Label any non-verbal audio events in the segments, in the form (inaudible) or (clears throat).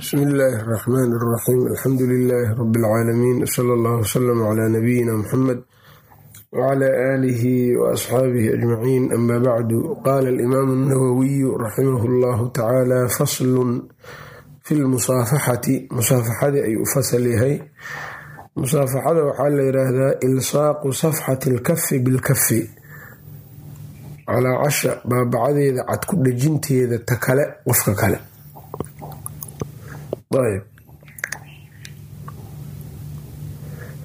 bsmi illaahi araxmaan araxiim alxamdu lilaahi rabi alcaalamiin sala الله wslam cla nabiyina muxamed wcla aalihi waasxaabihi ajmaciin ama bacdu qaala alimaamu alnawowiyu raximahu allahu tacaala faslun fi lmusaafaxati musaafaxadii ayuu fasal yahay. Musaafaxada waxaa la yiraahdaa ilsaaqu safxati alkafi bilkafi calaa casha baabacadeeda cad ku dhejinteeda ta kale qofka kale ayb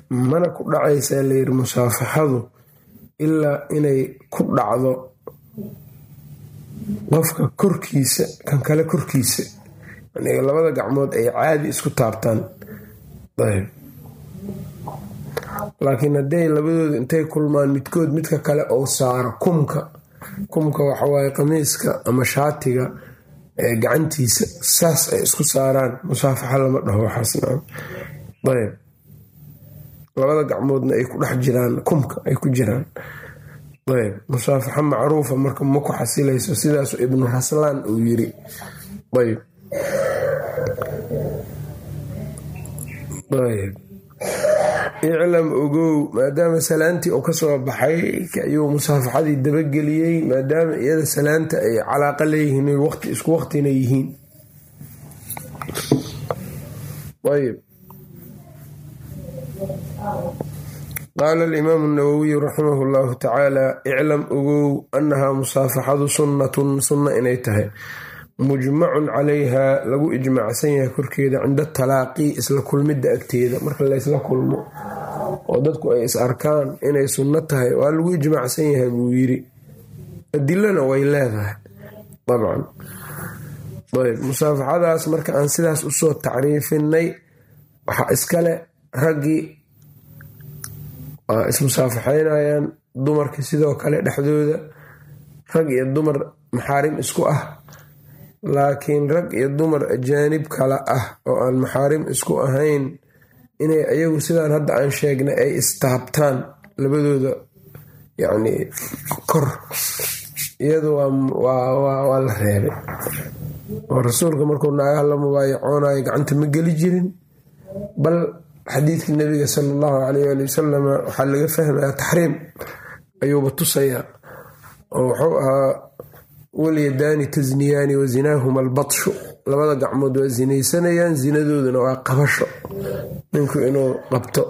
mana ku dhacaysaa layiri musaafaxadu ilaa inay ku dhacdo qofka korkiisa kan kale korkiisa. Labada gacmood ay caadi isku taabtaan ayb laakiin hadday labadooda intay kulmaan midkood midka kale ou saaro kumka. Kumka waxawaaye qamiiska ama shaatiga gacantiisa saas ay isku saaraan musaafaxa lama dhaho waxaasnayb labada gacmoodna ay ku dhex jiraan kumka ay ku jiraan. Ayb musaafaxa macruufa marka ma ku xasilayso sidaasu ibnu raslaan uu yiri. Ayb ayb iclam ogow maadaama salaantii uu ka soo baxay ayuu musaafaxadii dabageliyey maadaama iyada salaanta ay calaaqa leeyihiin isku waqtina yihiin. Ayb qaala alimaamu nawowiyu raximah llahu tacaala iclam ogow annahaa musaafaxadu sunnatun sunna inay tahay mujmacun calayha lagu ijmaacsan yahay korkeeda cinda talaaqi isla kulmidda agteeda. Marka laysla kulmo oo dadku ay is arkaan inay sunno tahay waa lagu ijmaacsan yahay buu yiri adilana way leedahay. Dabcan. Ayb musaafaxadaas marka aan sidaas u soo tacriifinay waxaa iskale raggii ismusaafaxaynayaan dumarka sidoo kale dhexdooda. Rag iyo dumar maxaarim isku ah laakiin rag iyo dumar ajaanib kala ah oo aan maxaarim isku ahayn inay ayagu sidaan hadda aan sheegnay ay istaabtaan labadooda yacni kor. Iyadu waa la reebay. Oo rasuulka markuu naagaha la mubaayacoonayo gacanta ma geli jirin. Bal xadiidka nabiga sala allahu caleyh ali wasalam waxaa laga fahmaya taxriim ayuuba tusayaa. Oo wuxuu ahaa walyadaani tasniyaani wa zinaahuma albatshu. Labada gacmood waa zinaysanayaan zinadooduna waa qabasho. Ninku inuu qabto.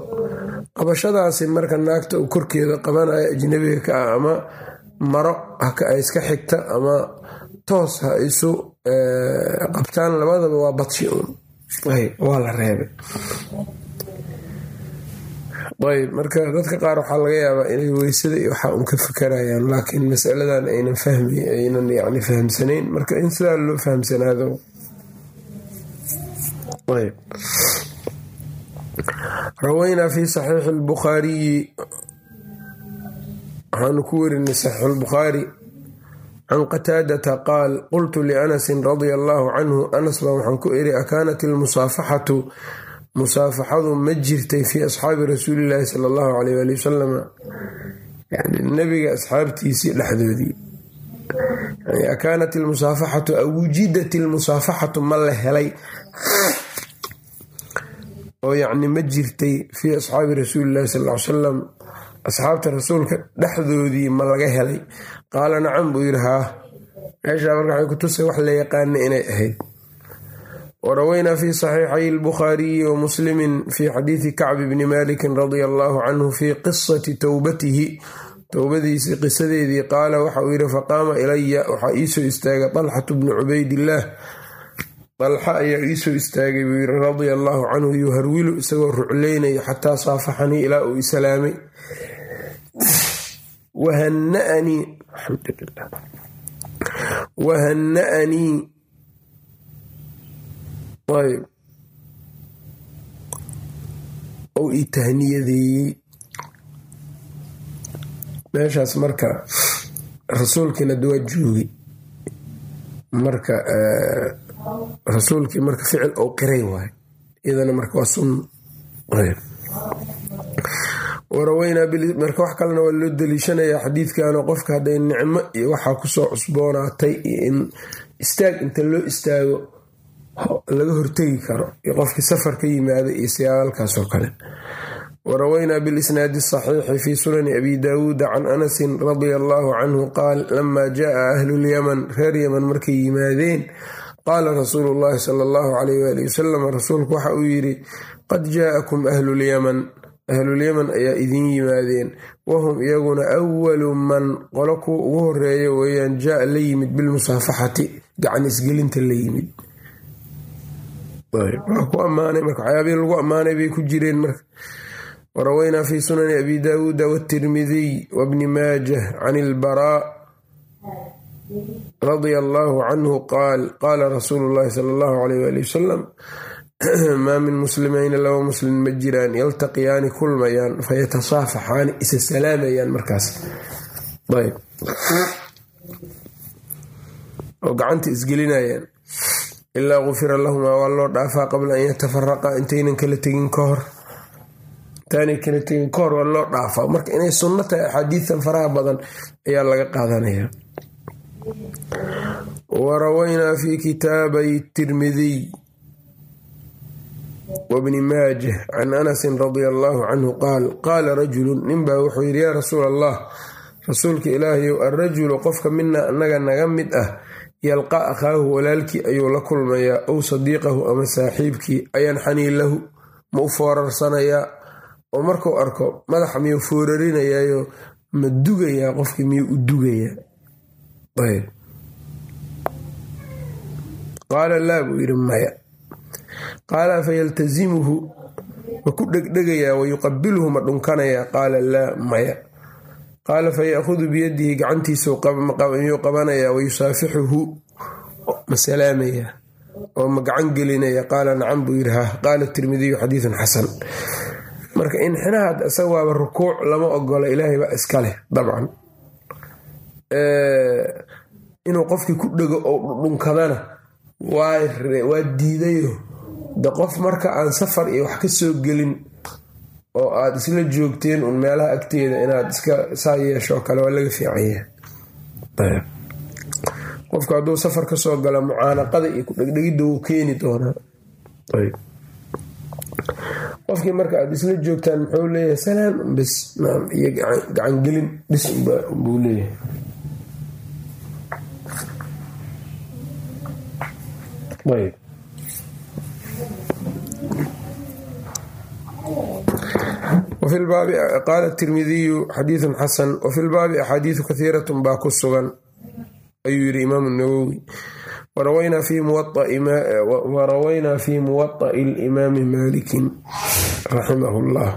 Qabashadaasi marka naagta uu korkeeda qabanayo ajnabiga ka ah ama maro haka iska xigta ama toos ha isu qabtaan labadaba waa badshi un waa la reebay ayb marka dadka qaar waxaa laga yaabaa inay weysada iyo waxaa un ka fikarayaan laakiin masaladan aynan aynan yani fahamsanayn. Marka in sidaa loo fahamsanaado rawaynaa fi saxiixi lbukhaariyi waxaanu ku werinay saxiix lbukhaari can qataadata qaal qultu lianasin radia allaahu canhu anas baa waxaan ku iri akaanat ilmusaafaxatu musaafaxadu ma jirtay fii asxaabi rasuulilaahi sala allahu caleyh ali wasalam yani nabiga asxaabtiisii dhexdoodii. Akaanat ilmusaafaxatu awujidat ilmusaafaxatu ma la helay. Oo yacni ma jirtay fii asxaabi rasuulillahi sal ly salam asxaabta rasuulka dhexdoodii ma laga helay. Qaala nacam buu yidhi haa. Meeshaa marka waxay ku tusay wax la yaqaana inay ahayd warawaynaa fi saxiixay albukhaariyi wa muslimin fi xadiidi kacbi bni malikin radia allaahu canhu fii qisati towbatihi towbadiisii qisadeedii qaala waxa uu yidhi faqaama ilaya waxaa iisoo istaagay dalxatu bnu cubaydillaah dalxa ayaa iisoo istaagay buu yiri radia allaahu canhu yuharwilu isagoo rucleynaya xataa saafaxanii ilaa uu isalaamay wahana'anii ou ii tahniyadeeyey meeshaas marka rasuulkiina dawaa joogay marka rasuulkii marka ficil ou qiray waay iyadana marka waa sunna waraweynaa marka wax kalena waa loo daliishanayaa xadiidkano qofka hadday nicmo iyo waxaa ku soo cusboonaatay iyo in istaag inta loo istaago laga hortegi karo iyo qofkii safar ka yimaada iyo siyaalkaasoo kale. Warawaynaa bilisnaadi asaxiixi fi sunani abi daawuuda can anasin radia allaahu canhu qaal lama jaaa ahlulyaman reer yaman markay yimaadeen qaala rasuulu llaahi sala allahu calayh waali wasalam rasuulku waxa uu yidhi qad jaa'akum ahlulyaman ahlulyaman ayaa idiin yimaadeen wahum iyaguna awalu man qolo kuwa ugu horreeya weeyaan jaa la yimid bilmusaafaxati gacan isgelinta la yimid ku ammaanay marka waxyaabihii lagu ammaanay bay ku jireen marka warawaynaa fi sunani abi daawuuda wاtirmidiy wbni maajah can ilbaraa radia allaahu canhu qaal qaala rasuulu llahi sala allahu alayh wali wasalam maa min muslimayni laba muslim ma jiraan yaltaqiyaani kulmayaan fayatasaafaxaani isa salaamayaan markaas. Oo gacanta isgelinayaan ilaa gufira lahumaa waa loo dhaafaa qabla an yatafaraqa intaynan kala tegin ka hor. Intaanay kala tegin ka hor waa loo dhaafaa. Marka inay sunno tahay axaadiidan faraha badan ayaa laga qaadanaya. Warawaynaa fi kitaabay tirmidiy wbni maajah can anasin radia allaahu canhu qaal qaala rajulu ninbaa wuxuu yidhi yaa rasuul allah rasuulka ilaahayow alrajulu qofka mina annaga naga mid ah yalqa akhaahu walaalkii ayuu la kulmayaa ow sadiiqahu ama saaxiibkii ayanxanii lahu ma u foorarsanayaa oo markuu arko madaxa miyuu foorarinayayo ma dugayaa qofkii miyuu u dugayaa? Qaala laa buu yidhi maya. Qaala fayaltasimuhu ma ku dhegdhegayaa wayuqabiluhu ma dhunkanayaa qaala laa maya qaala faya'hudu biyadihi gacantiisuu qabanayaa wayusaafixuhu ma salaamayaa oo ma gacan gelinaya qaala nacam buu yidhi ha qaala tirmidiyu xadiidun xasan. Marka inxinaad isaga waaba rukuuc lama ogola ilaahay baa iska leh dabcan. Inuu qofkii ku dhego oo dhunkadana waa diidayo de qof marka aan safar iyo wax ka soo gelin oo aad isla joogteen un meelaha agteeda inaad iska saa yeesho kale waa laga fiicanya qofku hadduu safar ka soo gala mucaanaqada iyo kudhegdhegidda wuu keeni doonaa. Qofkii marka aad isla joogtaan muxuu leeyahay salaam naam iyo gacangelin dhis buu leeyahay. Ayb qaala tirmidiyu xadiidun xasan wafi lbaabi axaadiidu kahiiratun baa ku sugan ayuu yidhi imaamu nawowi warawaynaa fi muwaطa'i limaami malikin raximahu llah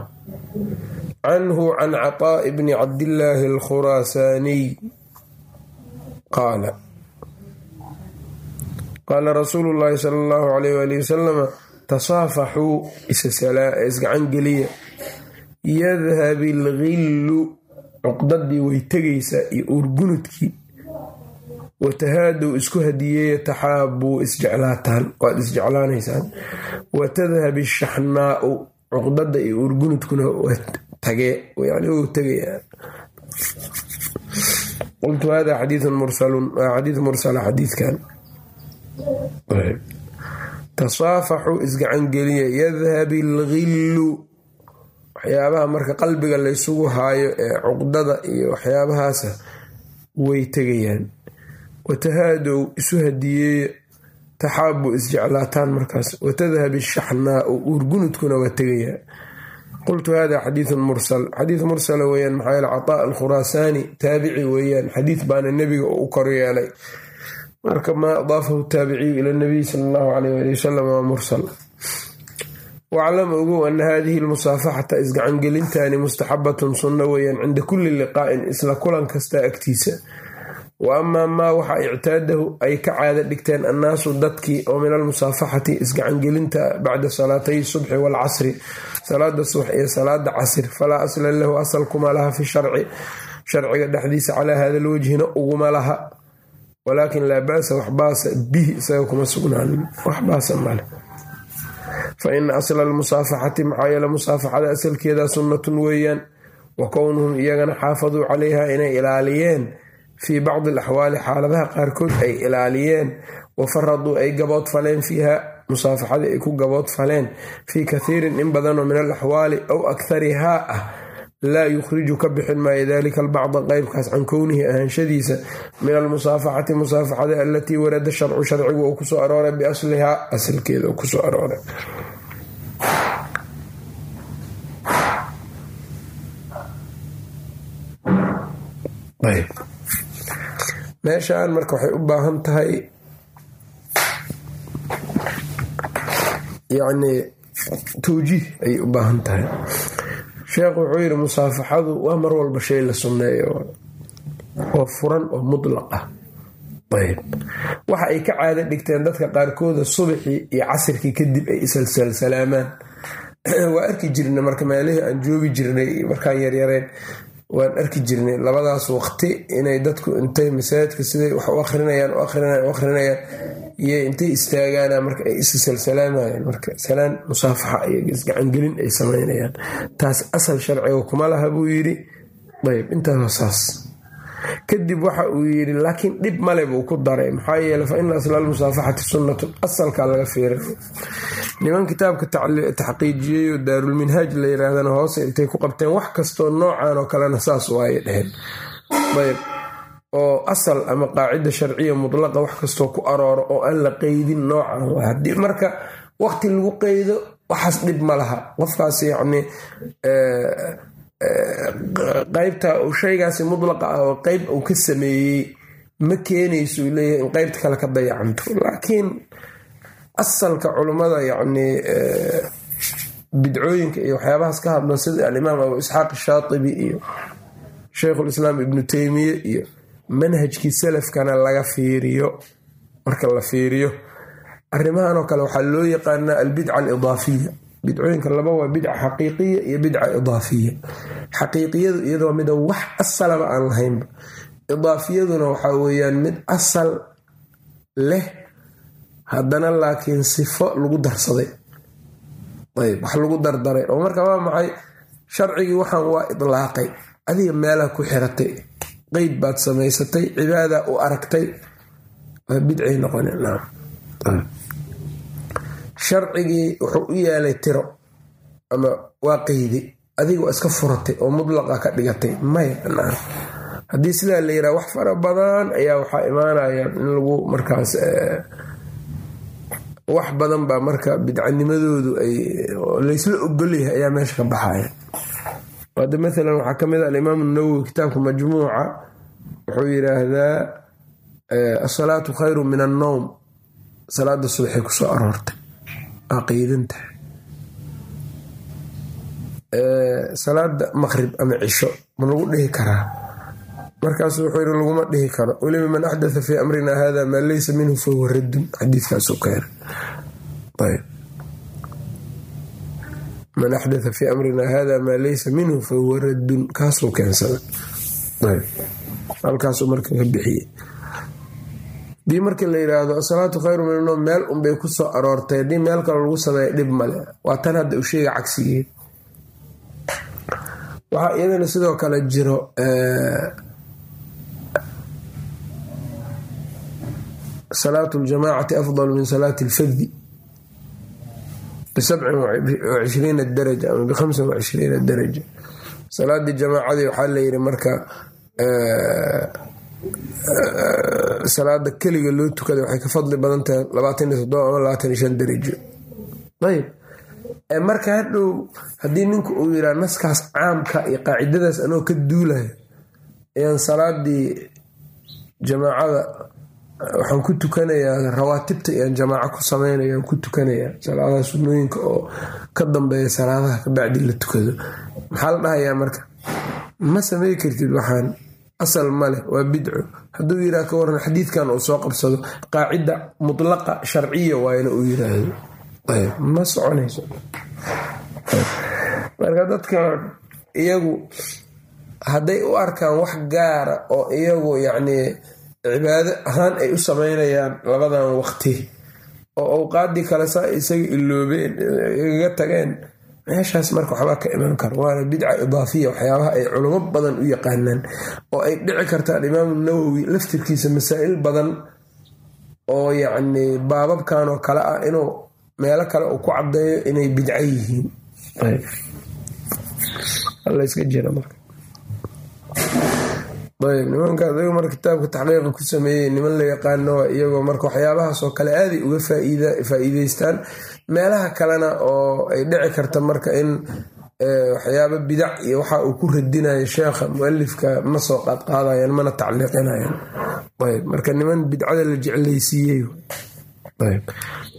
canhu can caطaaءi bni cabdillaahi alkhuraasaaniy qaala qaala rasuulu llaahi sala allahu alayh wali wasalama tasaafaxuu isgacan geliya yadhab ilgillu cuqdadii way tegaysaa iyo uurgunudkii. Watahaadow isku hadiyeeya taxaabuu isjeclaataan. Waad isjeclaanaysaan watadhab ishaxnaau cuqdada iyo uurgunudkuna tagee yani wuu tegayaa. Qultu hada xadiiun mursalun xadiid mursala xadiidkan. Tasaafaxuu isgacangeliya yadhab ilgillu waxyaabaha marka qalbiga laysugu haayo ee cuqdada iyo waxyaabahaasa way tegayaan. Watahaadow isu hadiyeeya taxaabu isjeclaataan markaas. Watadhab ishaxnaau uurgunudkuna waa tegayaa. Qultu hada xadiidun mursal. Xadiid mursala weyaan maxaa yeele cataa alkhuraasaani taabici weeyaan. Xadiid baana nebiga u koryeelay marka maa adaafahu taabiciyu ila nabiy sala allahu caleyh ali wasalam waa mursal waclam ogow ana haadihi lmusaafaxata isgacangelintani mustaxabatun sunno weeyaan cinda kulli liqaa'in isla kulan kasta agtiisa. Wa amaa maa waxa ictaadahu ay ka caada dhigteen annaasu dadkii oo min almusaafaxati isgacangelinta bacda salaatay subxi waalcasri salaada subax iyo salaada casr falaa asla lahu asal kuma laha fi sharci sharciga dhexdiisa calaa hada lwajhina uguma laha. Walaakin laa baasa bihi isaga kuma sugnaanin. Wax baasa male fa ina asla almusaafaxati maxaa yeele musaafaxada asalkeeda sunnatun weeyaan. Wa kownuhum iyagana xaafaduu calayha inay ilaaliyeen. Fii bacdi alaxwaali xaaladaha qaarkood ay ilaaliyeen. Wafaraduu ay gabood faleen fiiha musaafaxadii ay ku gabood faleen. Fii kathiirin in badanoo min alaxwaali aw akharihaa ah laa yukhriju ka bixin maayo dalika albacda qeybkaas can kownihi ahaanshadiisa min almusaafaxati musaafaxada alatii warada sharcu sharcigu uu ku soo arooray biaslihaa asalkeeda ku soo arooray. Meeshaan marka waxay u baahan tahay yacni tawjiih ayay u baahan tahay sheekhu wuxuu yidhi musaafaxadu waa mar walba shay la sunneeyo. Oo furan oo mutlaq ah. Ayb. Waxa ay ka caado dhigteen dadka qaarkooda subaxii iyo casirkii kadib ay isalsalsalaamaan (clears throat) waa arki jirna marka meelihii aan joogi jirnay markaan yaryareen waan arki jirnay labadaas waqti inay dadku intay masaajidka siday wax u akrinayaan u akrinayaan u akrinayaan iyo intay istaagaana marka ay isisalsalaamayaan marka salaan musaafaxa iyo isgacangelin ay samaynayaan taas asal sharciga kuma laha buu yidhi. Ayb intaasoo saas. Kadib waxa uu yidhi laakiin dhib male buu ku daray. Maxaa yeele fa ina asla almusaafaxati sunnatun asalkaa laga fiiray niman kitaabka taxqiijiyeyo daarulminhaaj la yiraahdana hoose intay ku qabteen wax kastoo noocan oo kalena saas waaye dheheen ayb oo asal ama qaacida sharciya mutlaqa wax kastoo ku arooro oo aan la qeydin noocan waa haddii marka waqti lagu qeydo waxaas dhib ma laha. Qofkaas yacni qeybta uu shaygaasi mutlaqa ah oo qeyb uu ka sameeyey ma keenayso uu leeyahay in qeybta kale ka dayacanto. Laakiin asalka culummada yacni bidcooyinka iyo waxyaabahaas ka hadlan sida alimaam abu isxaaq shaatibi iyo sheikhulislaam ibnu teymiye iyo manhajkii salafkana laga fiiriyo marka la fiiriyo. Arrimahan oo kale waxaa loo yaqaanaa albidca alidaafiya. Bidcooyinka laba waa bidca xaqiiqiya iyo bidca idaafiya. Xaqiiqiyadu iyadoo mida wax asalaba aan lahaynba idaafiyaduna waxaa weeyaan mid asal leh haddana laakiin sifo lagu darsaday. Ayb wax lagu dardaray. Oo marka waa maxay? Sharcigii waxaan waa idlaaqay. Adiga meelaha ku xiratay. Qeyd baad samaysatay cibaada u aragtay. Waa bidcay noqone sharcigii wuxuu u yaalay tiro ama waa qeydi. Adiga waa iska furatay oo mudlaqa ka dhigatay. Maya haddii sidaa la yiraha wax fara badan ayaa waxaa imaanaya in lagu markaas wax badan baa marka bidcanimadoodu ay laysla ogolyahay ayaa meesha ka baxaya. Hadda maalan waxaa ka mid a alimaam nawowi kitaabka majmuuca wuxuu yiraahdaa asalaatu khayru min annowm salaada subaxay ku soo aroortay. Aa qeydanta salaada maqrib ama cisho ma lagu dhihi karaa markaasu wuxuu yiri laguma dhihi karo. Weliba man axdatha fii amrina hada maa leysa minhu fahuwa raddun. Xadiiskaasu keena man axdatha fii amrina hada maa leysa minhu fahuwa raddun. Kaasuu keensada halkaasuu marka ka bixiyey. Hadii marka la yiraahdo asalaatu khayru min anoom meel unbay ku soo aroortay. Haddii meel kale lagu sameeya dhib male waa tan hadda u sheega cagsigeed waxaa iyadana sidoo kale jiro salaatu ljamaacati afdal min salaati alfadi bisabcin wacishriina daraja ama bikhamsin wacishriina daraja salaadii jamaacadii waxaa layiri marka salaada keliga loo tukada waxay ka fadli badan tahay labaatan iyo toddoba ama labaatan iyo shan darajo ayb marka hadhow haddii ninku uu yiraa naskaas caamka iyo qaacidadaas anoo ka duulayo ayaan salaadii jamaacada waxaan ku tukanayaa rawaatibta iyaan jamaaco ku sameynayaan ku tukanayaa salaadaha sunnooyinka oo ka dambeeya salaadaha kabacdi la tukado. Maxaa la dhahayaa marka? Ma samey kartid waxaan? Asal maleh waa bidco. Hadduu yiraa ka waran xadiidkan uu soo qabsado qaacida mutlaqa sharciya waayna uu yiraahdo ma soconayso. Marka dadka iyagu hadday u arkaan wax gaara oo iyagu yacni cibaado ahaan ay u sameynayaan labadan waqti oo awqaadii kale saa isaga iloobeen igaga tageen meeshaas marka waxbaa ka iman karo. Waana bidca idaafiya waxyaabaha ay culamo badan u yaqaanaan oo ay dhici karta alimaamu nawowi laftirkiisa masaa'il badan oo yacni baababkan oo kale ah inuu meelo kale uu ku caddeeyo inay bidco yihiin ayb nimanka adaga marka kitaabka taxqiiqa ku sameeyey niman la yaqaano iyagoo marka waxyaabahaasoo kale aaday uga faa'iideystaan meelaha kalena oo ay dhici karta marka in waxyaaba bidac iyo waxa uu ku radinayo sheekha mualifka ma soo qaadqaadayaan mana tacliiqinayaan ayb marka niman bidcada la jeclaysiiyey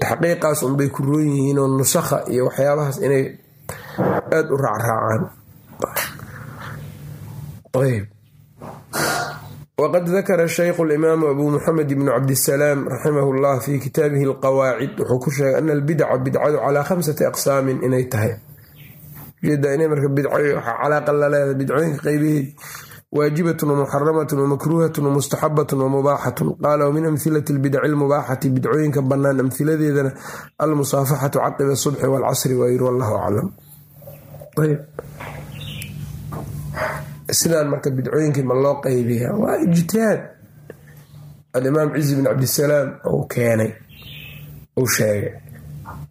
taxqiiqaas unbay ku roon yihiin oo nusakha iyo waxyaabahaas inay aada u raacraacaan wqad dakara shaykhu limaamu abu muxamed bnu cabdisalaam raximah llah fi kitaabihi alqawaacid wuxuu ku sheegay ana albidaca bidcadu calaa khamsati aqsaamin inay tahay bidcooyinka qeybaheedi waajibatun wamuxaramatun wamakruuhatun wamustaxabatun wamubaaxatun qaala wamin amhilati lbidaci lmubaaxati bidcooyinka bannaan amhiladeedana almusaafaxatu caqiba subxi waalcasri waayir wallahu aclam sidaan marka bidcooyinkii ma loo qaybiyaa? Waa ijtihaad. Alimaam cizi bin cabdisalaam uu keenay uu sheegay.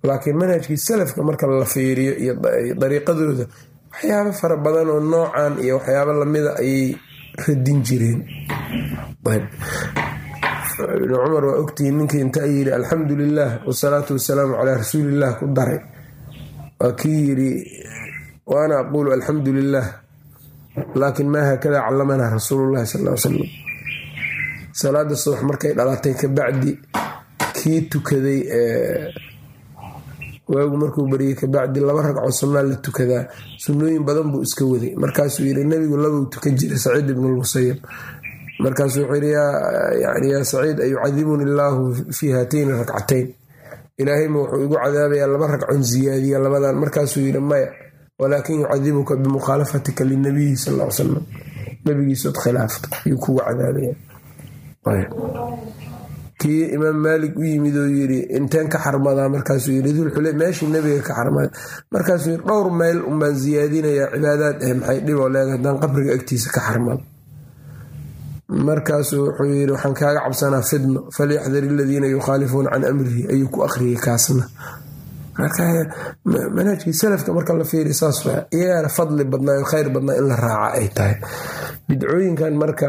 Laakiin manhajkii salafka marka la fiiriyo iyo dariiqadooda waxyaabo fara badan oo noocan iyo waxyaabo lamida ayay radin jireen. Ibnu cumar waa ogtihiin ninkii intaa yiri alxamdu lilah wasalaatu wasalaamu calaa rasuuliillah ku daray. Waa kii yiri waana aquulu alxamdu lilah laakin maa haakada callamanaa rasuululahi sal salam salaada subax markay dhalatay kabacdi kii tukaday waagu markuu bariyey kabacdi laba ragcoo sunnaa la tukadaa sunnooyin badan buu iska waday. Markaasuu yiri nebigu labuu tukan jiray saciid ibn lmusayab markaasuu wuxuu yiri yaa saciid ayucadibuni illaahu fii haatayni rakcatayn. Ilaahayma wuxuu igu cadaabayaa laba ragcon ziyaadiya labadan. Markaasuu yiri maya walaakin yucadibuka bimukhaalafatika linabiyi sal l salam nabigiisood khilaafta ayuu kugu cadaabaya kii imaam maalik u yimid oo yiri inteen ka xarmadaa markaasuu yiri dulxule meeshii nebiga ka xarmada. Markaasuu yiri dhowr meyl unbaan siyaadinayaa cibaadaad ah maxay dhiboo leeda haddaan qabriga agtiisa ka xarmado markaasuu wuxuu yiri waxaan kaaga cabsanaa fidno falyaxdar aladiina yukhaalifuuna can amrihi ayuu ku akhriyay kaasna manhajkii salafka marka la fiiriy saas iyagaana fadli badnaa khayr badnaa in la raaca ay tahay. Bidcooyinkan marka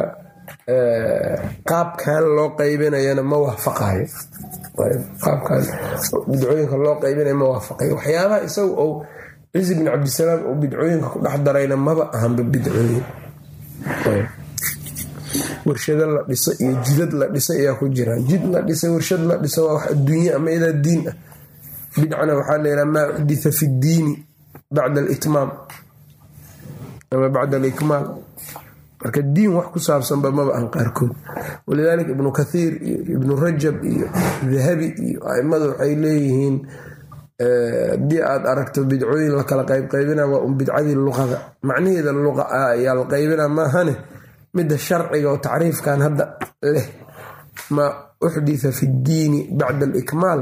qaabkan loo qaybinayana ma waafaqayo. Qaabkan bidcooyinka loo qaybinaya ma waafaqayo. Waxyaabaha isaga ou cizi bin cabdisalaam uu bidcooyinka ku dhex darayna maba ahanba bidcooyin. Warshado la dhiso iyo jidad la dhiso ayaa ku jiraan jid la dhisa warshad la dhiso waa wax adduunye ama idaa diin ah bidcana waxaa layihaha maa uxditha fi ddiini bacda alitmaam. ama bacda alikmaal. Marka diin wax ku saabsanba maba aan qaarkood. Walidaalika ibnu kathiir iyo ibnu rajab iyo dahabi iyo aimada waxay leeyihiin haddii aad aragto bidcooyin la kala qaybqaybina waa un bidcadii luqada. Macnaheeda luqa ah ayaa la qaybina maahane midda sharciga oo tacriifkan hadda leh. Maa uxditha fi ddiini bacda alikmaal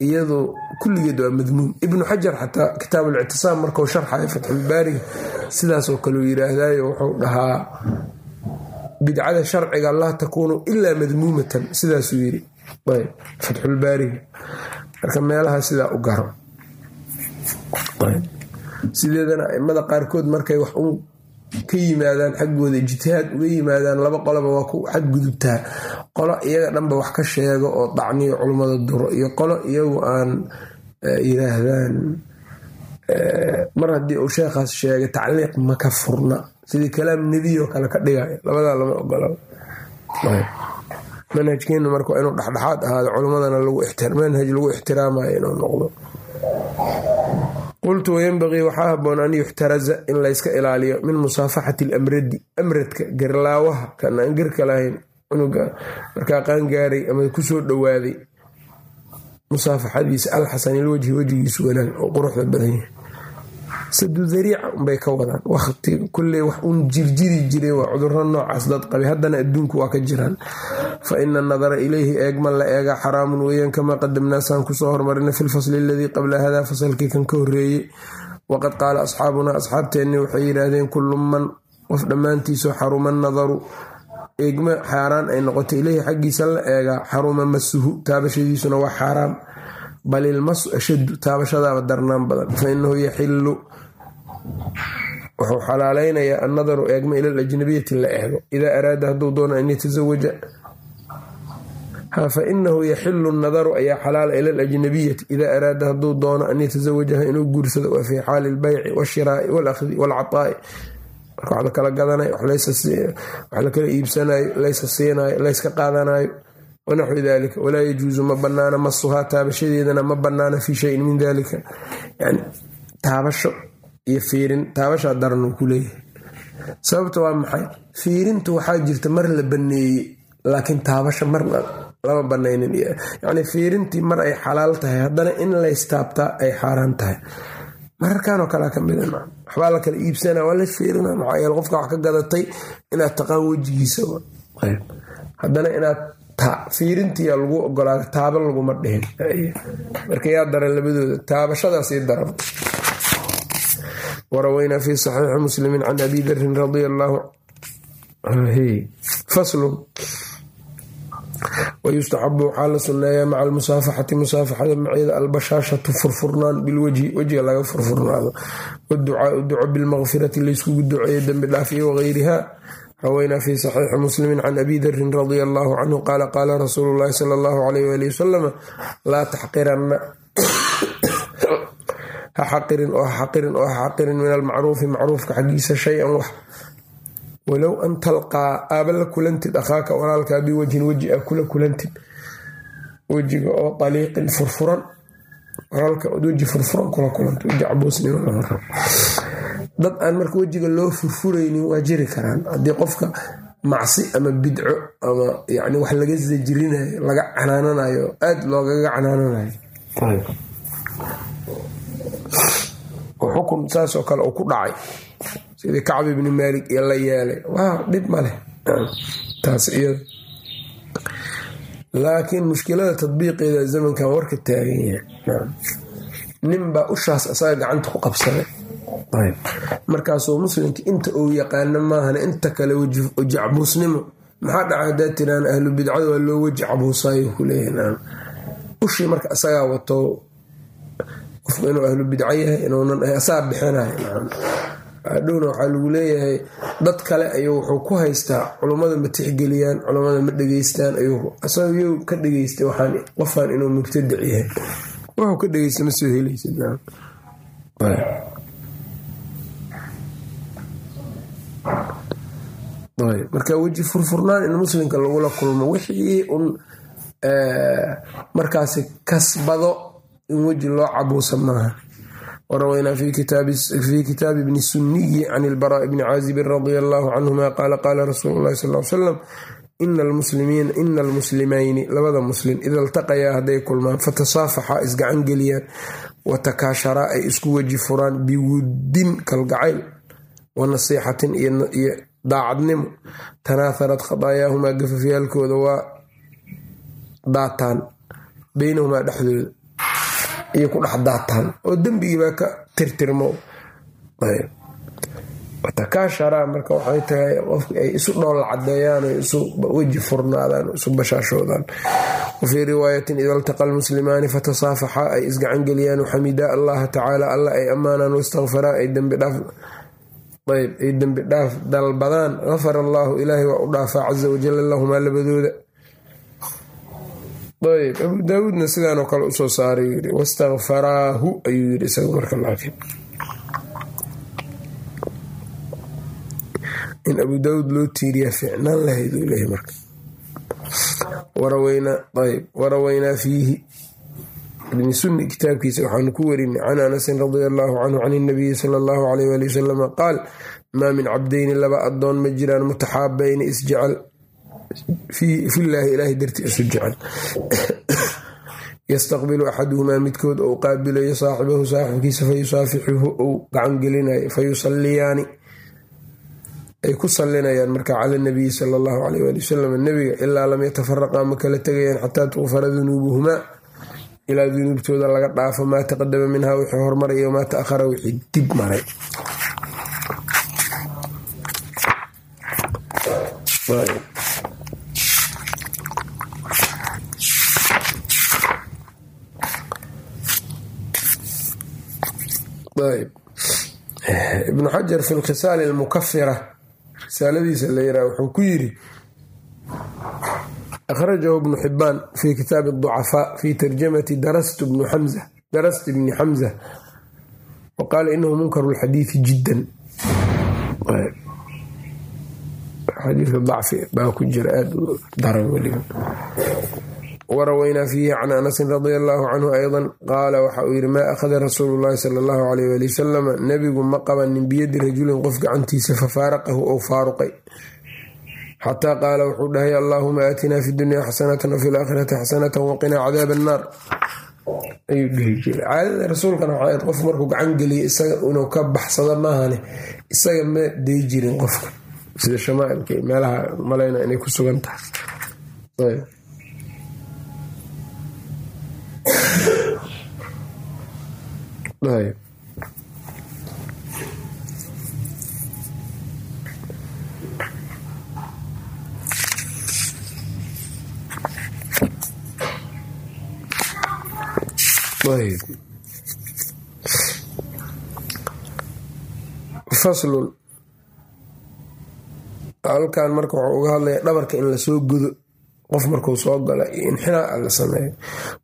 iyadu kulligeed waa madmuum ibnu xajar xataa kitaab lictisaam markuu sharxayo fatxulbaariga sidaasoo kaleu yiraahdayo wuxuu dhahaa bidcada sharciga laa takuunu ilaa madmuumatan sidaasuu yiri fatxulbaariga marka meelaha sidaa u garo. Sideedana aimada qaarkood markay wax un ka yimaadaan xaggooda ijtihaad uga yimaadaan laba qoloba waa ku xadgudubtaa qolo iyaga dhanba wax ka sheego oo dacniyo culummada duro iyo qolo iyagu aan yiraahdaan mar haddii uu sheekhaas sheegay tacliiq ma ka furna. Sidii kalaam nebiyo kale ka dhigaya labadaa lama ogola manhajkeenu marka inuu dhexdhexaad ahaado culummadana manhaj lagu ixtiraamayo inuu noqdo qultu wayenbagii waxaa haboon an yuxtaraza in layska ilaaliyo min musaafaxati lamradi amradka garlaawaha kan aan gerka lahayn cunuga markaa qaangaaray ama ku soo dhowaaday musaafaxadiisa alxasanilwajhi wejigiisu wanaag oo quruxda badan yahay sadu dariica unbay ka wadaan. Waqti kulley wax uun jirjiri jiray waa cuduro noocaas dad qabay haddana adduunku waa ka jiraan. Fa ina anadara ilayhi eegman la eegaa xaraamun weeyaan kamaa qadamnaasaan ku soo hormarina fi lfasli aladii qabla hada fasalkii kan ka horeeyey waqad qaala asxaabunaa asxaabteenni waxay yidhaahdeen kullu man qof dhammaantiisoo xaruma nadaru. Eegma xaaraan ay noqoto ileyhi xaggiisa la eegaa xaruma masuhu. Taabashadiisuna waa xaaraam. Bal ilmasu ashaddu taabashadaaba darnaan badan. Fa inahu yaxilu wuxuu xalaaleynayaa annadaru eegma ilal ajnabiyati la eego. Idaa araada hadduu doono an yatasawaja fa inahu yaxilu nadaru ayaa xalaala ila alajnabiyati idaa araada hadduu doono an yatasawajaha inuu guursado waa fii xaali lbayci washiraai walahdi walcataai marka wax lakala gadanayo wax lakala iibsanayo laysa siinayo layska qaadanayo. Wanaxwi dalika walaa yajuusu ma banaana masuhaa taabashadeedana ma banaana fii shayin min dalika yani taabasho iyo fiirin taabashaa daranuu ku leeyahay. Sababta waa maxay? Fiirintu waxaa jirta mar la baneeyey laakiin taabasho marna lama banaynin. Yacni fiirintii mar ay xalaal tahay haddana in laystaabtaa ay xaaraan tahay. Mararkanoo kalea ka mida waxbaa la kala iibsana waa la fiirina maxaa yeele qofka wax ka gadatay inaad taqaan wejigiisa haddana inaad fiirintiia lagu ogolaada taaba laguma dhihin marka yaa daran labadooda taabashadaasii daran waraweynaa fi saxiixi muslimi can abi darin radia allaahu faslun wayustaxabu waxaa la sunneeyaa maca almusaafaxati musaafaxada maceeda albashaashatu furfurnaan bilwejhi wejiga laga furfurnaado waducaau duco bilmaqfirati layskugu duceeyo dembi dhaaf iyo wagayriha raweynaa fi saxiixi muslimi can abi darin radia allaahu canhu qaala qaala rasuulu llaahi sala allahu alayh wali wasalama laa taxqiranna ha xaqirin oo ha xaqirin oo ha xaqirin min almacruufi macruufka xaggiisa shay-an wax. Walow an talqaa aaba la kulantid akhaaka walaalkaa biwajhin weji a kula kulantid. Wejiga oo aliiqin furfuran walaalka od weji furfuran kula kulanta weji cabuusnimo dad aan marka wejiga loo furfuraynin waa jiri karaan. Haddii qofka macsi ama bidco ama yani wax laga sajirinayo laga canaananayo aad loogaga canaananayo xukun saasoo kale uu ku dhacay. Sidii kacb ibni maalik iyo la yeelay. Waa dhib ma leh. Taas iyada laakiin mushkilada tadbiiqeeda zamankan warka taagan yahay. Ninbaa ushaas asaga gacanta ku qabsaday. Markaasuu muslimka inta uu yaqaano maahana inta kale weji cabuusnimo maxaa dhaca haddaa tiraan ahlu bidcada waa loo weji cabuusayo kuleeyahay ushii marka asagaa wato qofku inuu ahlu bidco yahay inuunan asaa bixinayo hadhowna waxaa lagu leeyahay dad kale ayuu wuxuu ku haystaa culummada ma tixgeliyaan culummada ma dhegeystaan ayuu ka dhegeystay qofaan inuu mubtadic yahay. Wuxuu ka dhegeysta ma soo helaysid? Marka weji furfurnaan in muslimka lagula kulmo wixii un markaasi kasbado in weji loo cabuusa maaha. Waraweynaa fi kitaabi bni suniyi can ilbaraa'i bni caazibin radia allaahu canhuma qaala qaala rasuulu llahi sal salam ina almuslimayni labada muslim ida iltaqayaa hadday kulmaan fatasaafaxaa isgacan geliyaan watakaasharaa ay isku weji furaan biwuddin kalgacayl wa nasiixatin iyo daacadnimo tanaaharat khadaayaahumaa gafafyaalkooda waa daataan beynahumaa dhexdooda iyo ku dhex oo dembigiibaa ka tirtirmo. Takaashara marka waxay tahay qofki ay isu dhoolla cadeeyaan o isu weji furnaadaan isu bashaashoodaan. Wafii riwaayatin ida iltaqa almuslimaani fatasaafaxaa ay isgacangeliyaan xamidaa allaha tacaala alla ay ammaanaan wastakfaraa ay dembi dhaaf dalbadaan gafara allaahu ilaahay waa u dhaafaa casa wajala lahumaa labadooda ayb abu daawuudna sidaanoo kale u soo saaray yiri wastakfaraahu ayuu yiri isaga marka laakiin. In abu daawuud loo tiiriyaa ficnaan lahayd uu leeyahy marka. Ayb waraweynaa fiihi. Ibni sunni kitaabkiisa waxaanu ku warinay can anasin radia allaahu canhu can inabiyi sala allahu alayh wali wasalama qaal maa min cabdayni laba addoon ma jiraan mutaxaabayni isjecel fillaahi ilaahay dartii isu jecel. Yastaqbilu axaduhumaa midkood ou qaabilayo saaxibahu saaxibkiisa fayusaafixuhu ou gacan gelinayo fayusaliyaani ay ku sallinayaan marka cala nabiyi sala allahu caleyh waali wasalam nebiga ilaa lam yatafaraqaa ma kala tegayaan xataa tukfara dunuubuhumaa ilaa dunuubtooda laga dhaafo maa taqadama minhaa wixii hormaray iyo maa ta'ahara wixii dib maray ibnu xajar fi lkhisaal almukafira risaaladiisa la yiraa wuxuu ku yiri akhrajahu ibnu xibaan fi kitaabi ducafaa fi tarjamati daraست bni xamza wa qaala inahu munkaru lxadiidi jiddan. Xadiidka dacfi baa ku jira aad daran weliba warawaynaa fiihi can anasin radia allaahu canhu aydan qaala waxa uu yidhi maa akhada rasuulu llahi sala allahu alayh wali wasalama nebigu ma qabanin biyadi rajulin qof gacantiisa fafaaraqahu ou faaruqay xataa qaala wuxuu dhahay allaahuma aatinaa fi dunya xasanatan wafi laakhirati xasanatan waqinaa cadaab annaar ayuu dhihi jiray caadada rasuulkana waxay ayd qof markuu gacan geliya isaga inuu ka baxsado maahane isaga ma day jirin qofka sida shamaailka meelaha malayna inay ku sugan tahay faslun. Halkan marka wuxuu uga hadlaya dhabarka in la soo gudo qof markuu soo gala iyo inxinaa la sameeyo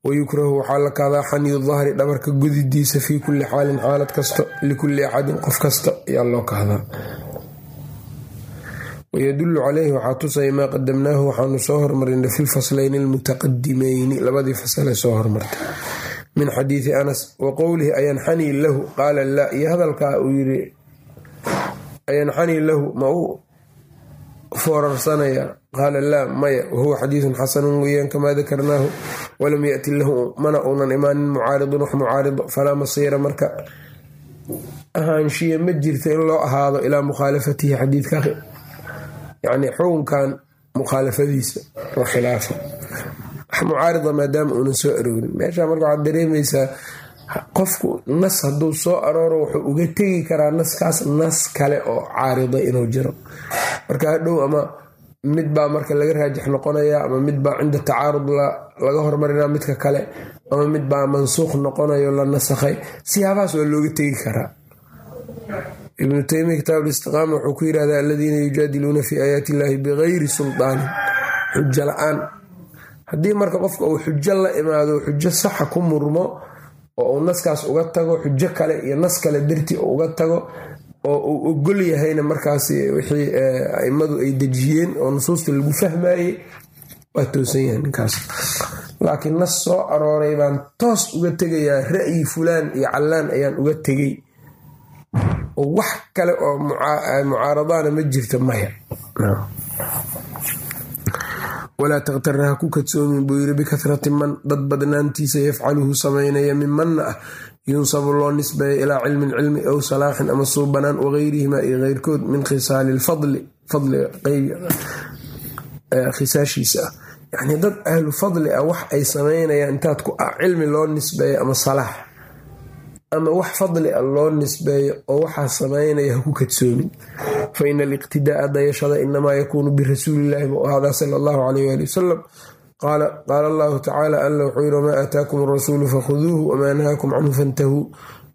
wayukrahu waxaa la kaadaa xaniyu dahri dhabarka gudidiisa fii kulli xaalin xaalad kasta likulli axadin qof kasta ayaa loo kahdaa wayadullu caleyhi waxaa tusaya maa qadamnaahu waxaanu soo hormarinay fi lfaslayni almutaqadimeyni labadii fasale soo hormartay min xadiidi anas wa qowlihi ayanxanii lahu qaala laa iyo hadalkaa uu yiri ayanxanii lahu ma uu foorarsanaya qaala laa maya wahuwa xadiidun xasanun weyaan kamaa dakarnaahu walam yati lahu mana uunan imaanin mucaaridun wax mucaarido falaa masiira marka ahaanshiya ma jirta in loo ahaado ilaa mukhaalafatihi xadiidka yani xukunkan mukhaalafadiisa oo khilaafa wax mucaarida maadaama uunan soo aroorin meesha marka waxaad dareemaysaa qofku nas hadduu soo arooro wuxuu uga tegi karaa naskaas nas kale oo caarida inuu jiro marka hadhow ama mid baa marka laga raajix noqonaya ama mid baa cinda tacaarud laga hormarina midka kale ama mid baa mansuuq noqonayo la nasakhay. Siyaabahaas waa looga tegi karaa. Ibnu taymiya kitaab listiqaama wuxuu ku yirahdaa aladiina yujaadiluuna fi aayaati illaahi bigayri sultaanin. Xujo la'aan. Haddii marka qofka uu xujo la imaado xujo saxa ku murmo oo uu naskaas uga tago xujo kale iyo nas kale darti uga tago oo uu ogol yahayna markaas wixii aimadu ay dejiyeen oo nusuusta lagu fahmayey waa toosan yahay ninkaas. Laakiin nas soo arooray baan toos uga tegayaa ra'yi fulaan iyo callaan ayaan uga tegey. Oo wax kale oo mucaaradana ma jirto maya walaa takhtara ha ku kadsoomin buu yiri bikahrati man dad badnaantiisa yafcaluhu samaynaya mimanna ah yunsabu loo nisbeeya ilaa cilmin cilmi aw salaaxin ama suubanaan wagayrihima iyo keyrkood min khisaali lfadli fadliga khisaashiisa ah dad ahlu fadli ah wax ay samaynayaan intaad ku ah cilmi loo nisbeeyo ama salaax ama wax fadli a loo nisbeeyo oo waxaa samaynaya ha ku kadsoomin fa ina aliqtidaaa dayashada inamaa yakuunu birasuulillahi buu ahaadaa sala allahu caleyh waali wasalam qaala allahu tacaala alla wuxuu yiri wamaa aataakum arasuulu fakhuduuhu wamaa nahaakum canhu fantahuu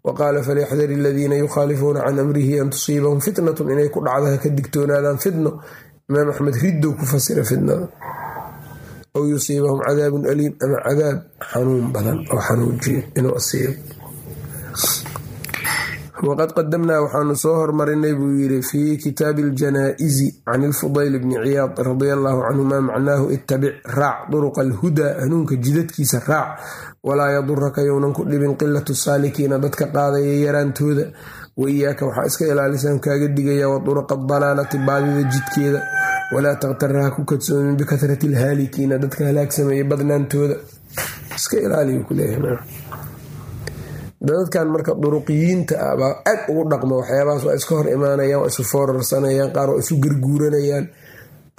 waqaala falyaxdari aladiina yukhaalifuuna can amrihi an tusiibahum fitnatun inay ku dhacda ha ka digtoonaadaan fitno. Imaam axmed riddow ku fasira fitnada. Aw yusiibahum cadaabun aliim ama cadaab xanuun badan oo xanuujiyo inuu asiibo waqad qadamnaa waxaanu soo hormarinay buu yiri fii kitaabi aljanaa'izi can ilfudayl bni ciyaad radia allaahu canhuma macnaahu ittabic raac duruqa alhudaa hanuunka jidadkiisa raac walaa yaduraka yownan ku dhibin qilatu saalikiina dadka qaadaya yaraantooda wa iyaaka waxaa iska ilaalisaan kaaga digaya wa duruqa adalaalati baadida jidkeeda walaa takhtara ha ku kadsoomin bikahrati alhaalikiina dadka halaagsameeya badnaantooda iska ilaaliyu kuleeyahay dadkan marka duruqiyiinta ah baa aad ugu dhaqma waxyaabahaas waa iska hor imaanayaan waa isu foorarsanayaan qaar waa isu garguuranayaan.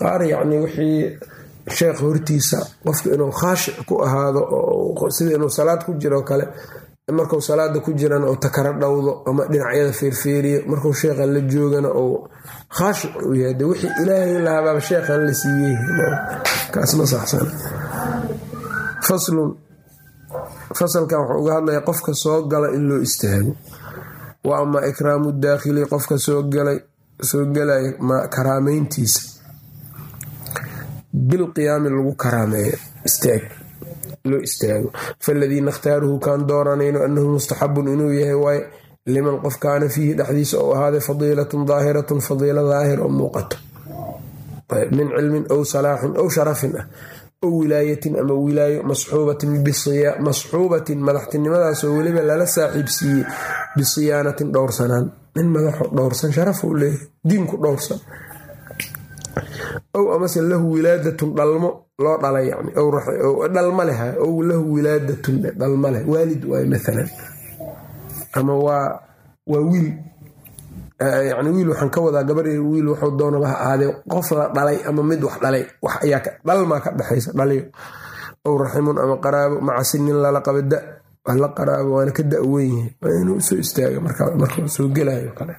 Qaar yacni wixii sheekh hortiisa qofka inuu khaashic ku ahaado sida inuu salaad ku jiro kale markuu salaada ku jirana uu takara dhowdo ama dhinacyada feerfeeriyo markuu sheekhan la joogana uu khaashic u yahay de wixii ilaahay lahabaaba sheekhan la siiyey. Kaas ma saxsan fasalkan wuxuu uga hadlaya qofka soo gala in loo istaago wa amaa ikraamu daakhili qofka soo gelaya karaameyntiisa bilqiyaami lagu karaameeyo istaag loo istaago. Faladii nakhtaaruhu kaan dooranayno annahu mustaxabun inuu yahay waaye liman qof kaana fiihi dhexdiisa ou ahaaday fadiilatun daahiratun fadiila daahir oo muuqato. Min cilmin ow salaaxin ow sharafin ah ow wilaayatin ama wilaayo masxuubatin madaxtinimadaasoo weliba lala saaxiibsiiyey bisiyaanatin dhowrsanaan. Nin madaxo dhowrsan sharaf uu leeyahay diinku dhowrsan. Ow amase lahu wilaadatun dhalmo loo dhalay yani dhalma leh ow lahu wilaadatun dhalma leh waalid waay maalan ama waa wiil yani wiil waxaan ka wadaa gabar wiil wuxuu doonaba ha ahaadee qof la dhalay ama mid wax dhalay wax ayaa dhalmaa ka dhexaysa dhaliyo ow raximun ama qaraabo maca sinin lala qaba da la qaraabo waana ka da-weyn yahay. Waa inuu soo istaaga markuu soo gelayo kale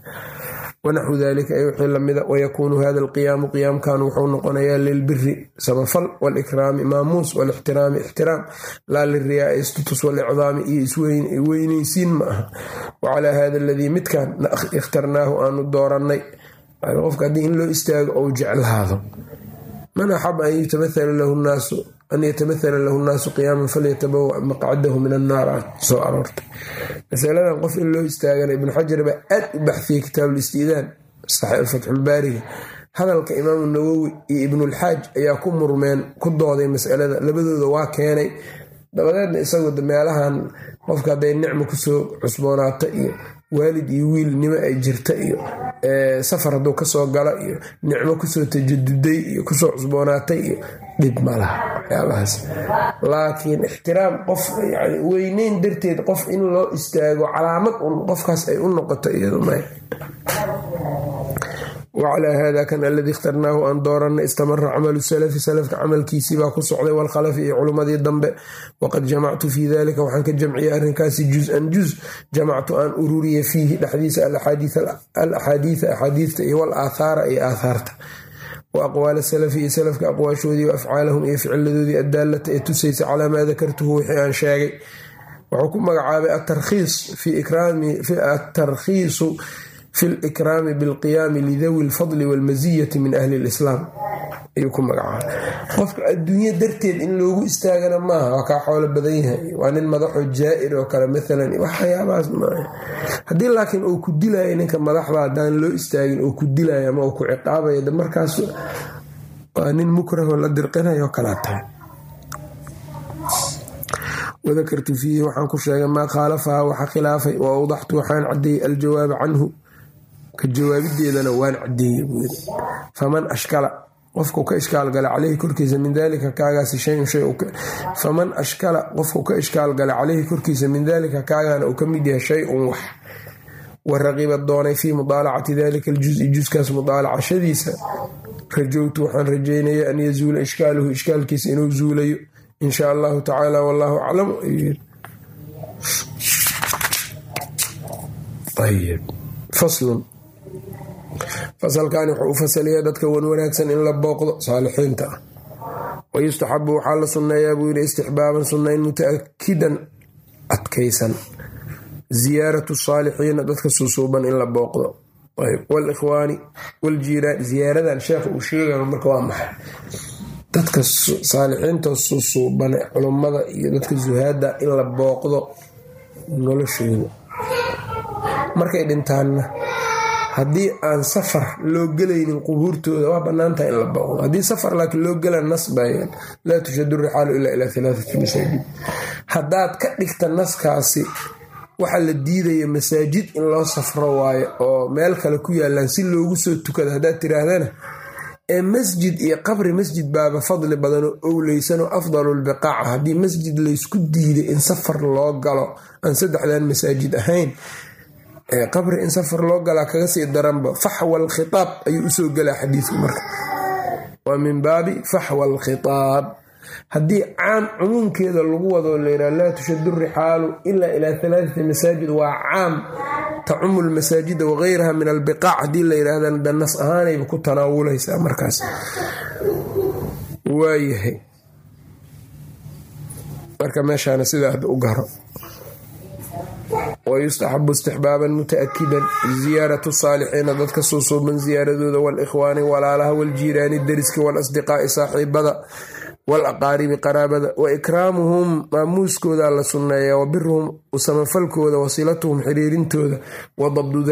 wanaxwu dalika ay wixii lamida wayakuunu hada alqiyaamu qiyaamkan wuxuu noqonayaa lilbiri samafal walikraami maamuus walixtiraami ixtiraam laa liriyaa istutus walicdaami iyo isweyneysiin ma aha. Wacalaa hada aladii midkan ikhtarnaahu aanu doorannay. Qofka haddii in loo istaago ou jeclaado. Man axaba an yatamathala lahu nnaasu an yatamathala lahu nnaasu qiyaaman falyatabawa maqcadahu min annaar soo aroortay masaladan qof in loo istaagana ibnu xajar aad u baxfiyey kitaabulistiidaan fatxulbaariga hadalka imaamu nawowi iyo ibnulxaaj ayaa ku murmeen ku dooday masalada labadooda waa keenay dabadeedna isagoo meelahan qofka hadday nicmo ku soo cusboonaato iyo waalid iyo wiilnimo ay jirta iyo safar hadduu ka soo galo iyo nicmo ku soo tajaduday iyo ku soo cusboonaatay iyo dhib malaha waxyaabahaas laakiin ixtiraam qof yani weyneyn darteed qof in loo istaago calaamad un qofkaas ay u noqoto iyadu may wacalaa hada kan aladii ikhtarnaahu aan dooranay istamara camalu salafi salafka camalkiisii baa ku socday walkhalafi iyo culummadii dambe. Waqad jamactu fii dalika waxaan ka jamciyay arrinkaasi juz-an juz. Jamactu aan ururiya fiihi dhexdiisa alaxaadiia axaadiista iyo wal aathaara iyo aathaarta wa aqwaala salafi iyo salafka aqwaashoodii wa afcaalahum iyo ficiladoodii addaalata ee tusaysa calaa maa dakartuhu wixii aan sheegay wuxuu ku magacaabay atarkhiisu fi likraami bilqiyaami lidawi lfadli walmasiyati min ahli lislaam ayuu ku magacaabay qofka adduunye darteed in loogu istaagana maaha waa kaa xoolo badan yahay waa nin madaxoo jaa-ir oo kale maalan waxyaabahaas maaha haddii laakiin uu ku dilaayo ninka madaxda haddaan loo istaagin uu ku dilaayo ama uu ku ciqaabayo de markaas waa nin mukrahoo la dirqinayo kalaa wadakartu fiihi waxaan ku sheegay maa khaalafaha waxa khilaafay wa awdaxtu waxaan cadeeyey aljawaaba canhu ka jawaabideedana waan cadeeyey buu yiri faman ashkala qofku ka ishkaal gala caleyhi korkiisa min dalika kaagaasi shayun shay faman ashkala qofku ka ishkaal gala korkiisa min dalika kaagana uu ka mid yahay shay-un wax. Wa raqiba doonay fii mudaalacati dalika aljuzi juskaas mudaalacashadiisa. Rajowtu waxaan rajeynaya an yazuula ishkaaluhu ishkaalkiisa inuu zuulayo. In sha allahu tacaala wallahu aclam ayuu yiri faslun fasalkani wuxuu u fasaliyaa dadka wan wanaagsan in la booqdo saalixiinta. Wayustaxabu waxaa la sunneeyaa buu yidhi istixbaaban sunnayn mutaakidan adkaysan. Ziyaaratu saalixiina dadka suusuuban in la booqdo. Walikhwaani waljiiraan ziyaaradan sheekha uu sheegayo marka waa maxay? Dadka saalixiinta suusuuban culummada iyo dadka zuhaada in la booqdo noloshooda markay dhintaanna haddii aan safar loo gelaynin qubuurtooda waa banaantaha in la booqdo haddii safar laakiin loo gela nas bayaan laa tushadu rixaalu ilaa ilaa alaaati masaajid haddaad ka dhigta naskaasi waxaa la diidaya masaajid in loo safro waayo oo meel kale ku yaalaan si loogu soo tukada haddaad tiraahdana ee masjid iyo qabri masjid baaba fadli badanoo owleysanoo afdalulbiqaaca haddii masjid laysku diiday in safar loo galo aan saddexdan masaajid ahayn qabri in safar loo galaa kaga sii daranba faxwa alkhitaab ayuu u soo gelaa xadiidku marka. Waa min baabi faxwa alkhitaab haddii caam cumuumkeeda lagu wado layidhaha laa tushadu rixaalu ilaa ilaa alaaati masaajid waa caam. Tacumu lmasaajida wagayraha min albiqaac haddii la yidhaahdana da nas ahaanayba ku tanaawulaysaa markaas. Waayahay. Marka meeshaana sidaa u garo wayustaxabu istixbaaban muta'kidan ziyaaratu saalixiina dadka suusuuban ziyaaradooda walikhwaani walaalaha waljiiraani deriska walasdiqaa'i saaxiibada walaqaaribi qaraabada wa ikraamuhum maamuuskooda la sunneeya wa biruhum samafalkooda wasilatuhum xiriirintooda wadabdu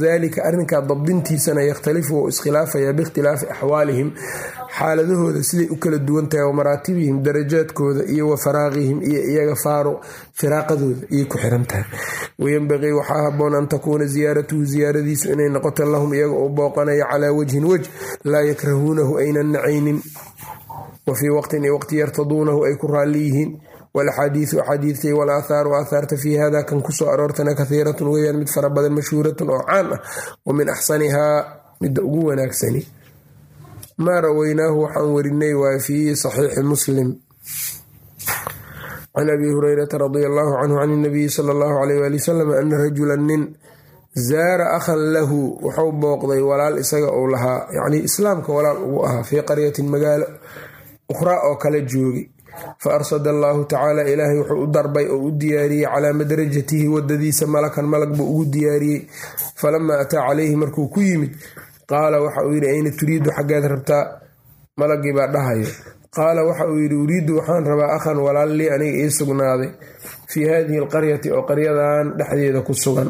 daalika arrinkaa dabdintiisana yakhtalifu wou iskhilaafaya biikhtilaafi axwaalihim xaaladahooda siday u kala duwan tahay wa maraatibihim darajaadkooda iyo wa faraaqihim iyo iyaga firaaqadooda iyay ku xiran tahay. Wayenbaqii waxaa haboon an takuuna ziyaaratuhu ziyaaradiisu inay noqoto lahum iyaga oo booqanaya calaa wajhin wej laa yakrahuunahu aynan nacaynin. Wa fii waqtin iyo waqti yartaduunahu ay ku raalli yihiin. Walaxaadiisu axaadiidtay walaaathaaru aathaarta fii hada kan ku soo aroortana kahiiratun weyaan mid fara badan mashhuuratun oo caan ah. Wa min axsanihaa midda ugu wanaagsani maa rawaynaahu waxaan warinay waa fii saxiixi muslim. Can abi hurayrata radia allahu canhu can inabiyi sala allahu alayh waali wasalam ana rajulan nin zaara akhan lahu wuxuu booqday walaal isaga uu lahaa yacnii islaamka walaal ugu ahaa fii qaryatin magaalo ukhraa oo kale joogi. Fa arsada allaahu tacaala ilaahay wuxuu u darbay oo u diyaariyey calaa madrajatihi wadadiisa malakan malag buu ugu diyaariyey. Falamaa ataa calayhi markuu ku yimid qaala waxa uu yidhi ayna turiidu xaggeed rabtaa? Malagii baa dhahayo. Qaala waxa uu yidhi uriidu waxaan rabaa akhan walaal lii aniga ii sugnaaday fii haadihi alqaryati oo qaryadan dhexdeeda ku sugan.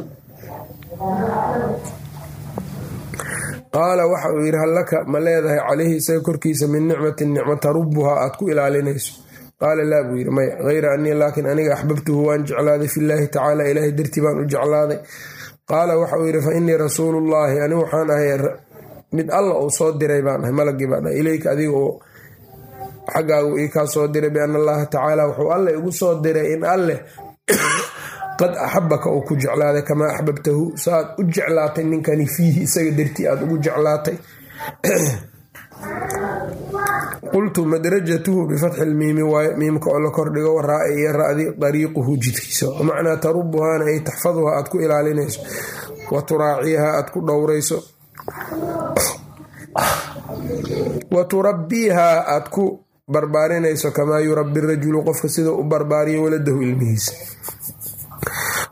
Qaala waxa uu yidhi hallaka ma leedahay calayhi isaga korkiisa min nicmatin nicmo tarubuhaa aad ku ilaalinayso. Qaala laa buu yidhi maya hayra anii laakiin aniga axbabtuhu waan jeclaaday fillaahi tacaala ilaahay dartii baan u jeclaaday. Qaala waxa uu yidhi fa innii rasuulullaahi ani waxaan ahay mid alla uu soo diray baan ahay malagii baan ahay ileyka adiga oo xaggaagu ii kaa soo diray biana allaha tacaala wuxuu alle igu soo diray in alleh qad axabaka uu ku jeclaaday kamaa axbabtahu saaad u jeclaatay ninkani fiihi isaga dartii aad ugu jeclaatay. (clears throat) Qultu madrajatuhu bifatxi lmiimi waayo miimka oo la kordhigo waraa'i iyo ra'di dariiquhu jidkiisa macnaa tarubuhaana ay taxfaduha aad ku ilaalinayso wa turaaciiha aad ku dhowrayso wa turabbiihaa aad ku barbaarinayso kamaa yurabbi rajulu qofka sida u barbaariyo waladahu ilmihiisa.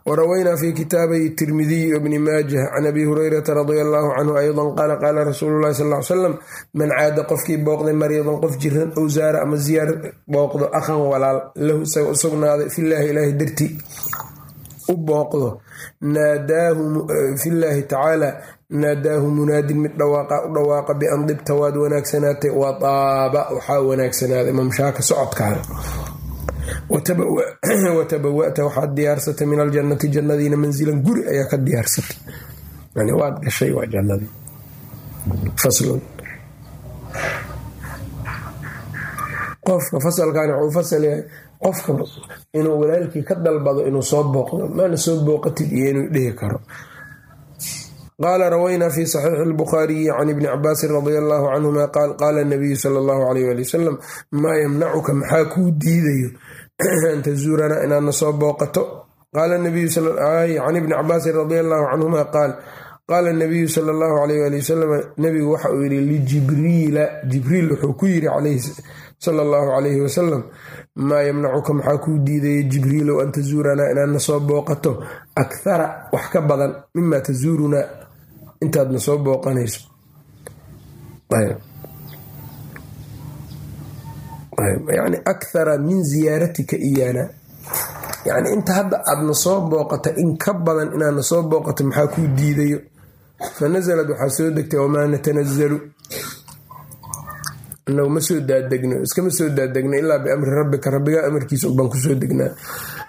Warawaynaa fi kitaabayi tirmidiy bni maajah can abi hurayrata radia allaahu canhu aydan qaala qaala rasuulu llahi sal salam man caada qofkii booqday maryadan qof jiran ow zaara ama ziyaar booqdo akhan walaal lahu isaga u sugnaaday filaahi ilaahi dartii u booqdo naadaahu filaahi tacaala naadaahu munaadin mid dhawaaqa u dhawaaqa bian dibta waad wanaagsanaatay wa taaba waxaa wanaagsanaaday mamshaaka socodkaada watabawa'ta waxaad diyaarsatay min aljannati jannadiina mansilan guri ayaa ka diyaarsatay waad gashay waa jannadii faslun qofka fasalkan wuxuu fasal yahay qofka inuu walaalkii ka dalbado inuu soo booqdo maana soo booqatid iyo inuu dhihi karo qaala rawaynaa fi saxiixi albukhaariyi can ibni cabaasin radia allaahu canhuma qaal qaala nabiyu sala allahu alayh ali wasalam maa yamnacuka maxaa kuu diidayo an tazuuranaa inaadna soo booqato qaala nabiyu can ibni cabaasin radia allaahu canhuma qaal qaala nabiyu sala allahu alayh ali wasalam nebigu waxa uu yidhi lijibriila jibriil wuxuu ku yidhi sala allahu calayhi wasalam maa yamnacuka maxaa kuu diidaya jibriilow an tazuuranaa inaadna soo booqato akhara wax ka badan mima tazuurunaa intaadna soo booqanayso. Yani akhara min ziyaaratika iyaana. Yani inta hadda aadna soo booqata in ka badan inaadna soo booqato maxaa kuu diidayo? Fa nasalad waxaa soo degtay wamaa natanazalu? Inagu ma soo daadegno iskama soo daadegno ilaa biamri rabbika rabbigaa amarkiisa ubaan ku soo degnaa.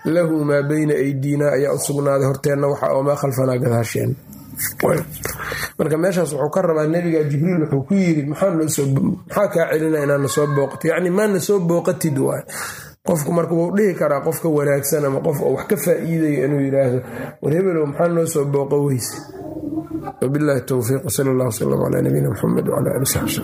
Lahu maa bayna aydiinaa ayaa u sugnaaday horteenna waxa oo maa khalfanaa gadaasheen marka meeshaas wuxuu ka rabaa nebiga jibriil wuxuu ku yiri maxaa kaa celina inaana soo booqato yacni maana soo booqatid waay. Qofku marka wuu dhihi karaa qofka wanaagsan ama qof wax ka faa'iidayo inuu yidhaahdo war hebelow maxaa noo soo booqo weyse. Wabillahi towfiiq sal allah wsalam calaa nabiyina muxamed wcala ali saxbi